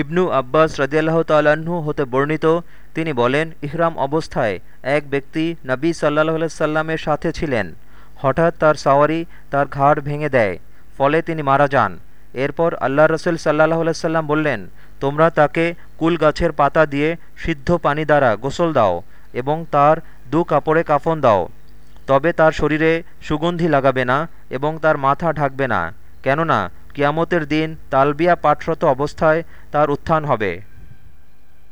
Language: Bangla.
ইবনু আব্বাস রদিয়াল্লাহ তাল্লাহ্ন হতে বর্ণিত, তিনি বলেন, ইহরাম অবস্থায় এক ব্যক্তি নবী সাল্লাহ সাল্লামের সাথে ছিলেন। হঠাৎ তার সাওয়ারি তার ঘাড় ভেঙে দেয়, ফলে তিনি মারা যান। এরপর আল্লাহ রসুল সাল্লাহ সাল্লাম বললেন, তোমরা তাকে কুল গাছের পাতা দিয়ে সিদ্ধ পানি দ্বারা গোসল দাও এবং তার দু কাপড়ে কাফন দাও। তবে তার শরীরে সুগন্ধি লাগাবে না এবং তার মাথা ঢাকবে না। কেননা কিয়ামতের দিন তালবিয়া পাঠরত অবস্থায় তার উত্থান হবে।